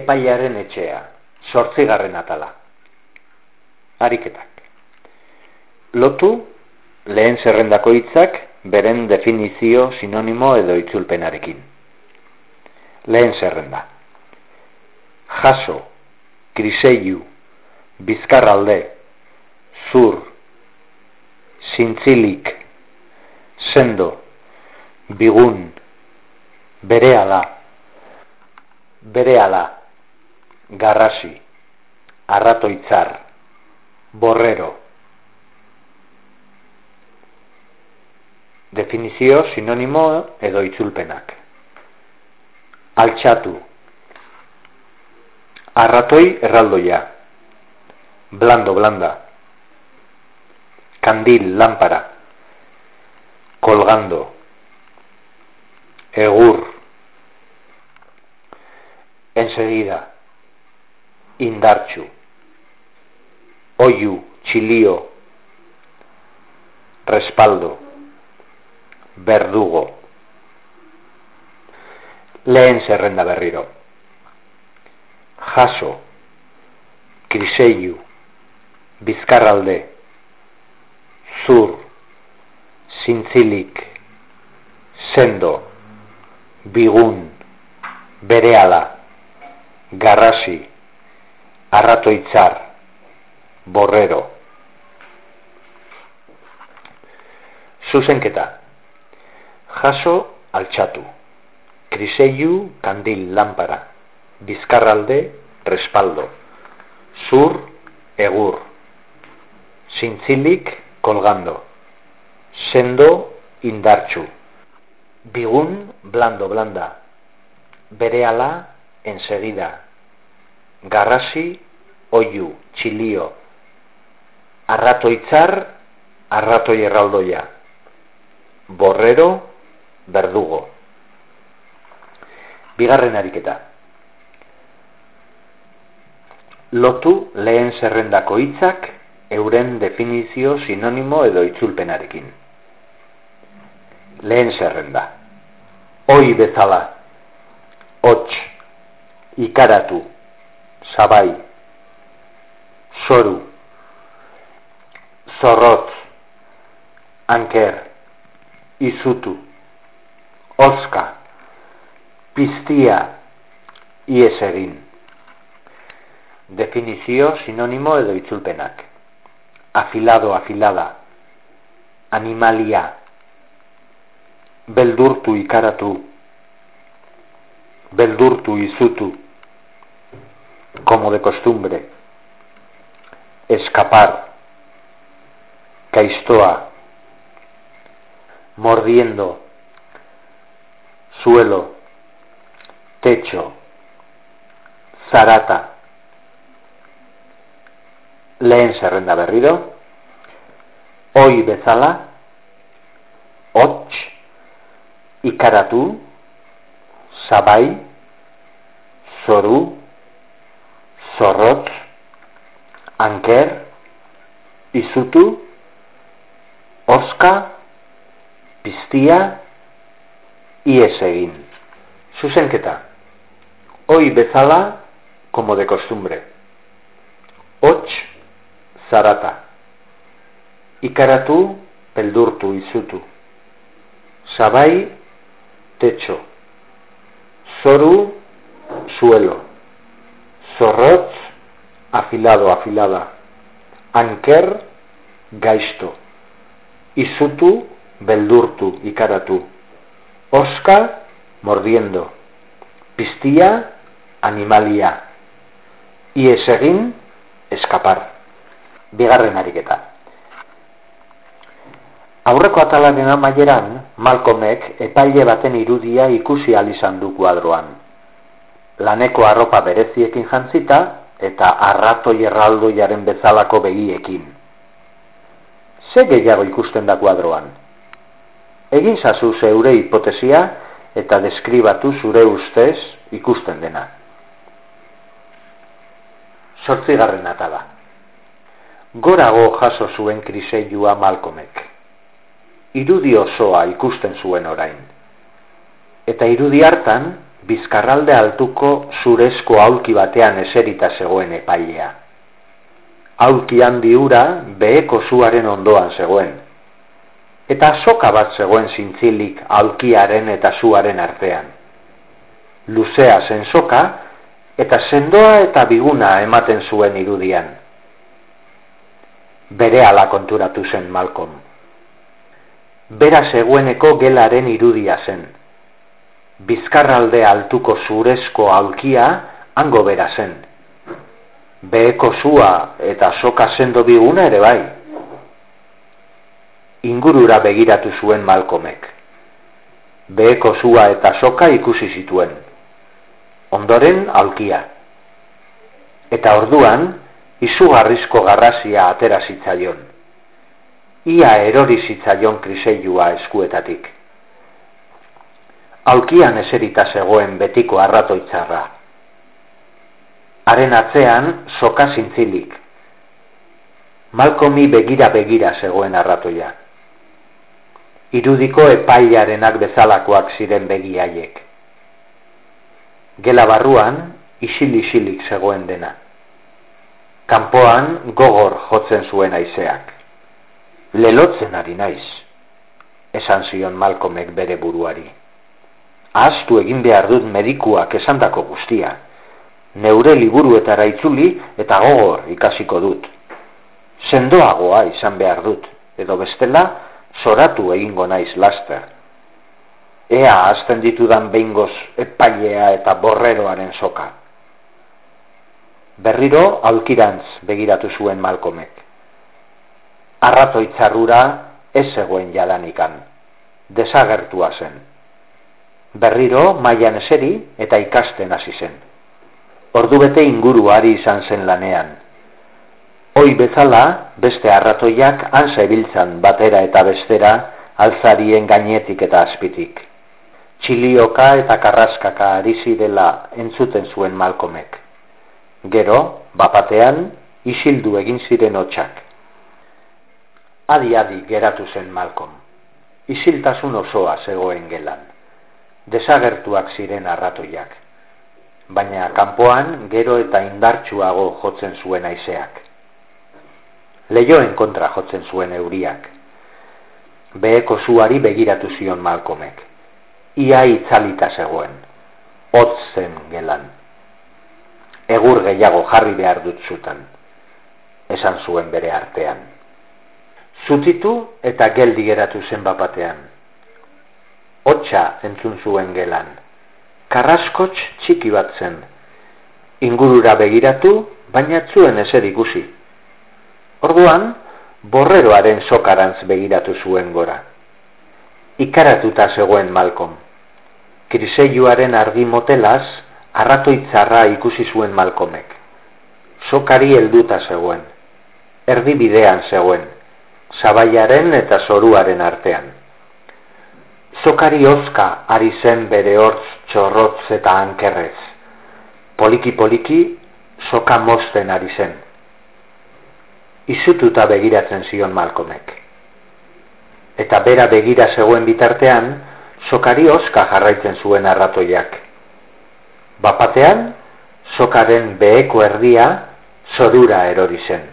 epaiaren etxea, sortzigarren atala. Ariketak. Lotu, lehen zerrendako hitzak beren definizio sinonimo edo itzulpenarekin. Lehen zerrenda. Jaso, kriseiu, bizkarralde, zur, zintzilik, sendo, bigun, bereala, bereala, garrasi, arratoitzar, borrero. Definizio sinonimo edo itzulpenak. Altxatu. Arratoi erraldoia. Blando, blanda. Candil, lámpara. Colgando. Egur. Enseguida. Indarchu. Oyu, chilío. Respaldo. Verdugo. Lehen zerrenda berriro. Jaso. Kriseiu. Bizkarralde. Zur. Zintzilik. Sendo. Bigun. Bereala. Garrasi. Arratoitzar. Borrero. Zuzenketa. Jaso altxatu. Kriseiu kandil lampara. Bizkarralde respaldo. Zur egur. Zintzilik colgando. Sendo indartxu. Bigun blando blanda. Bereala enseguida. Garrasi oiu, txilio. Arratoitzar, arratoi erraldoia. Borrero, berdugo. Bigarren ariketa. Lotu lehen zerrendako hitzak euren definizio sinonimo edo itzulpenarekin. Lehen zerrenda. Oi bezala. Hots. Ikaratu. Sabai. Soru. Zorrotz. Anker. Izutu. Oska. Piztia. Ies egin. Definizio sinonimo edo itzulpenak. Afilado, afilada. Animalia. Beldurtu ikaratu. Beldurtu izutu. Como de costumbre. Escapar. Caistoa. Mordiendo. Suelo. Techo. Zarata. Lehen zerrenda berriro. Oi bezala. Hots. Ikaratu. Sabai. Zoru. Zorrotz. Anker. Izutu. Oska. Piztia. Ies egin. Zuzenketa. Oi bezala, como de costumbre. Hots, zarata. Ikaratu, peldurtu, izutu. Sabai, techo. Zoru, suelo. Zorrotz, afilado, afilada. Anker, gaizto. Izutu, beldurtu, ikaratu. Oska, mordiendo. Piztia, animalia. Ies egin, eskapar. Bigarren ariketa. Aurreko atalaren amaieran, Malcolmek epaile baten irudia ikusi izan du kuadroan. Laneko arropa bereziekin jantzita eta arratoi erraldoiaren bezalako begiekin. Ze gehiago ikusten da kuadroan? Egin zazu zeure hipotesia eta deskribatu zure ustez ikusten dena. Sortzigarren atala. Gorago jaso zuen kriseilua Malcolmek. Irudi osoa ikusten zuen orain. Eta irudi hartan, bizkarralde altuko zurezko aulki batean eserita zegoen epailea. Aulki handi ura beheko zuaren ondoan zegoen. Eta soka bat zegoen zintzilik aulkiaren eta zuaren artean. Luzea zen soka, eta sendoa eta biguna ematen zuen irudian. Bere ala konturatu zen Malcolm. Bera zegoeneko gelaren irudia zen bizkarralde altuko zurezko alkia hango bera zen. Beheko zua eta soka sendo biguna ere bai. Ingurura begiratu zuen malkomek. Beheko zua eta soka ikusi zituen. Ondoren alkia. Eta orduan, izugarrizko garrazia atera zitzaion. Ia erori zitzaion kriseilua eskuetatik aukian eserita zegoen betiko arratoitzarra. Haren atzean soka zintzilik. Malkomi begira begira zegoen arratoia. Irudiko epailarenak bezalakoak ziren begiaiek. Gela barruan isil-isilik zegoen dena. Kanpoan gogor jotzen zuen aizeak. Lelotzen ari naiz, esan zion Malkomek bere buruari ahaztu egin behar dut medikuak esandako guztia. Neure liburuetara itzuli eta gogor ikasiko dut. Sendoagoa izan behar dut, edo bestela zoratu egingo naiz laster. Ea azten ditudan behingoz epailea eta borreroaren soka. Berriro aulkirantz begiratu zuen malkomek. Arratoitzarrura ez zegoen jadanikan, desagertua zen berriro mailan eseri eta ikasten hasi zen. Ordu bete inguruari izan zen lanean. Hoi bezala, beste arratoiak ansa ebiltzan batera eta bestera alzarien gainetik eta azpitik. Txilioka eta karraskaka ari zirela entzuten zuen malkomek. Gero, bapatean, isildu egin ziren hotxak. Adi-adi geratu zen malkom. Isiltasun osoa zegoen gelan desagertuak ziren arratoiak. Baina kanpoan gero eta indartsuago jotzen zuen aizeak. Leioen kontra jotzen zuen euriak. Beheko zuari begiratu zion malkomek. Ia itzalita zegoen. Hotz zen gelan. Egur gehiago jarri behar dut zutan. Esan zuen bere artean. Zutitu eta geldi geratu zen bapatean hotxa entzun zuen gelan. Karraskotx txiki bat zen. Ingurura begiratu, baina zuen ezer ikusi. Orduan, borreroaren sokarantz begiratu zuen gora. Ikaratuta zegoen Malkom. Kriseiuaren argi motelaz, arratoitzarra ikusi zuen Malkomek. Sokari helduta zegoen. Erdi bidean zegoen. Zabaiaren eta zoruaren artean. Zokari ozka ari zen bere hortz txorrotz eta ankerrez. Poliki-poliki, soka mosten ari zen. Izututa begiratzen zion Malkomek. Eta bera begira zegoen bitartean, sokari ozka jarraitzen zuen arratoiak. Bapatean, sokaren beheko erdia, zorura erori zen.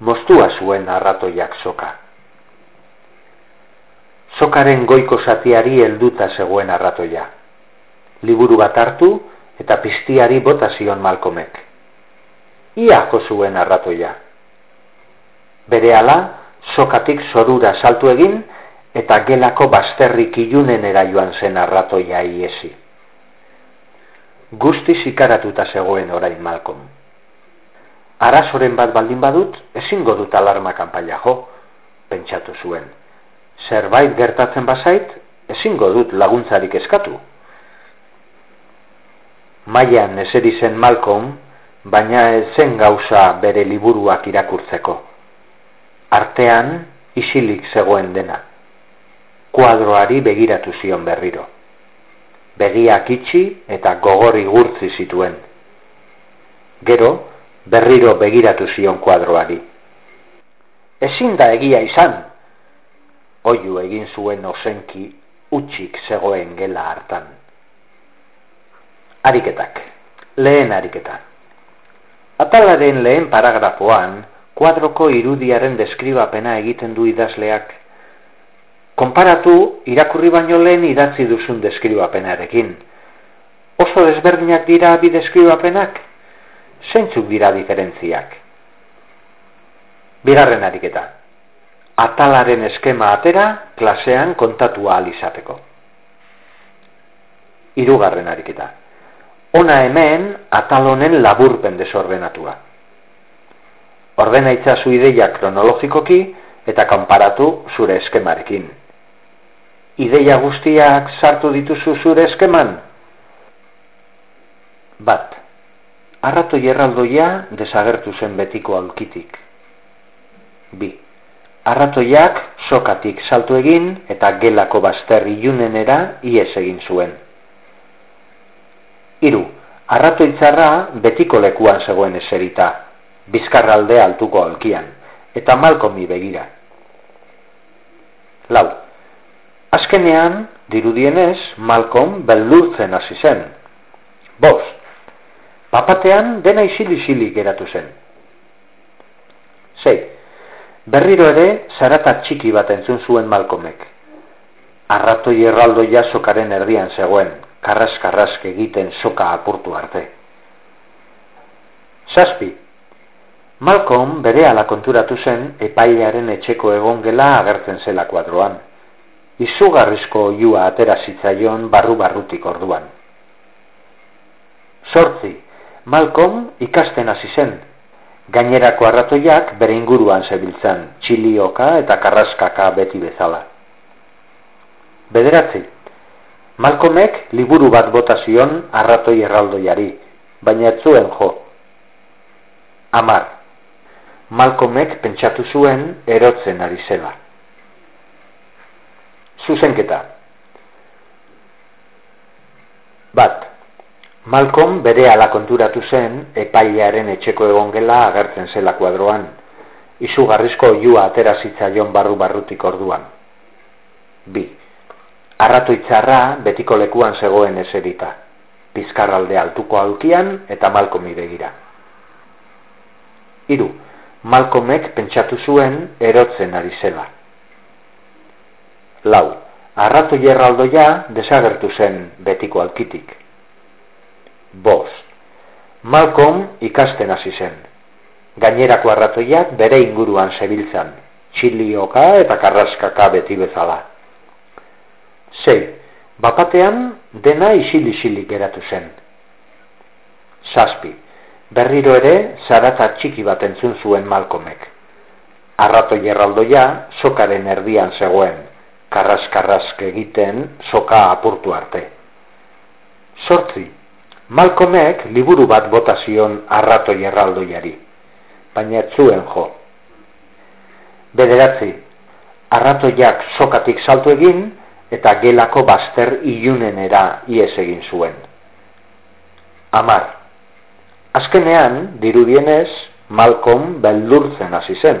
Mostua zuen arratoiak soka sokaren goiko satiari helduta zegoen arratoia. Liburu bat hartu eta piztiari bota zion malkomek. Iako zuen arratoia. Bere ala, sokatik zorura saltu egin eta gelako bazterrik ilunen joan zen arratoia iesi. Guzti zikaratuta zegoen orain malkom. Arazoren bat baldin badut, ezingo dut alarma kanpaila jo, pentsatu zuen zerbait gertatzen bazait, ezingo dut laguntzarik eskatu. Maian eseri zen Malcolm, baina ez zen gauza bere liburuak irakurtzeko. Artean, isilik zegoen dena. Kuadroari begiratu zion berriro. Begiak itxi eta gogorri gurtzi zituen. Gero, berriro begiratu zion kuadroari. Ezin da egia izan, oiu egin zuen osenki utxik zegoen gela hartan. Ariketak. Lehen ariketa. Atalaren lehen paragrafoan, kuadroko irudiaren deskribapena egiten du idazleak. Konparatu, irakurri baino lehen idatzi duzun deskribapenarekin. Oso desberdinak dira bi deskribapenak? Zeintzuk dira diferentziak? Bigarren ariketa. Atalaren eskema atera, klasean kontatua alizateko. Hirugarren ariketa. Ona hemen atalonen laburpen desordenatua. Ordena itzazu ideia kronologikoki eta konparatu zure eskemarekin. Ideia guztiak sartu dituzu zure eskeman? Bat. Arrato jerraldoia desagertu zen betiko aulkitik. Bi. Arratoiak sokatik saltu egin eta gelako bazter ilunenera ies egin zuen. Hiru, arrato itzarra betiko lekuan zegoen eserita, bizkarralde altuko alkian, eta malkomi begira. Lau, azkenean, dirudienez, malkom beldurtzen hasi zen. Bos, papatean dena isili-isili geratu zen. Sei, berriro ere, zarata txiki bat entzun zuen malkomek. Arratoi erraldo jasokaren erdian zegoen, karras-karrask egiten soka apurtu arte. Zazpi, Malcolm bere ala konturatu zen epailearen etxeko egongela agertzen zela kuadroan. Izugarrizko oiua atera zitzaion barru-barrutik orduan. Sortzi, Malcolm ikasten hasi zen. Gainerako arratoiak bere inguruan zebiltzan, txilioka eta karraskaka beti bezala. Bederatzi, Malcolmek liburu bat bota zion arratoi erraldoiari, baina ez zuen jo. Amar. Malcolmek pentsatu zuen erotzen ari zela. Zuzenketa. Bat. Malcolm bere ala konturatu zen epailearen etxeko egongela agertzen zela kuadroan. Izugarrizko joa atera zitzaion barru barrutik orduan. Bi. Arratu itzarra betiko lekuan zegoen eserita, pizkarralde altuko alkian eta malkomi begira. Hiru, malkomek pentsatu zuen erotzen ari zela. Lau, arratu jerraldoia desagertu zen betiko alkitik. Bos, malkom ikasten hasi zen. Gainerako arratoiak bere inguruan zebiltzan, txilioka eta karraskaka beti bezala. Sei, bapatean dena isil-isilik geratu zen. Zazpi, berriro ere zaratza txiki bat entzun zuen malkomek. Arrato jerraldoia sokaren erdian zegoen, karras-karrask egiten soka apurtu arte. Sortzi, malkomek liburu bat botazion arrato jerraldoiari, baina zuen jo. Bederatzi, arratoiak sokatik saltu egin, eta gelako bazter ilunenera ies egin zuen. Amar, azkenean, dirudienez, Malcolm beldurtzen hasi zen.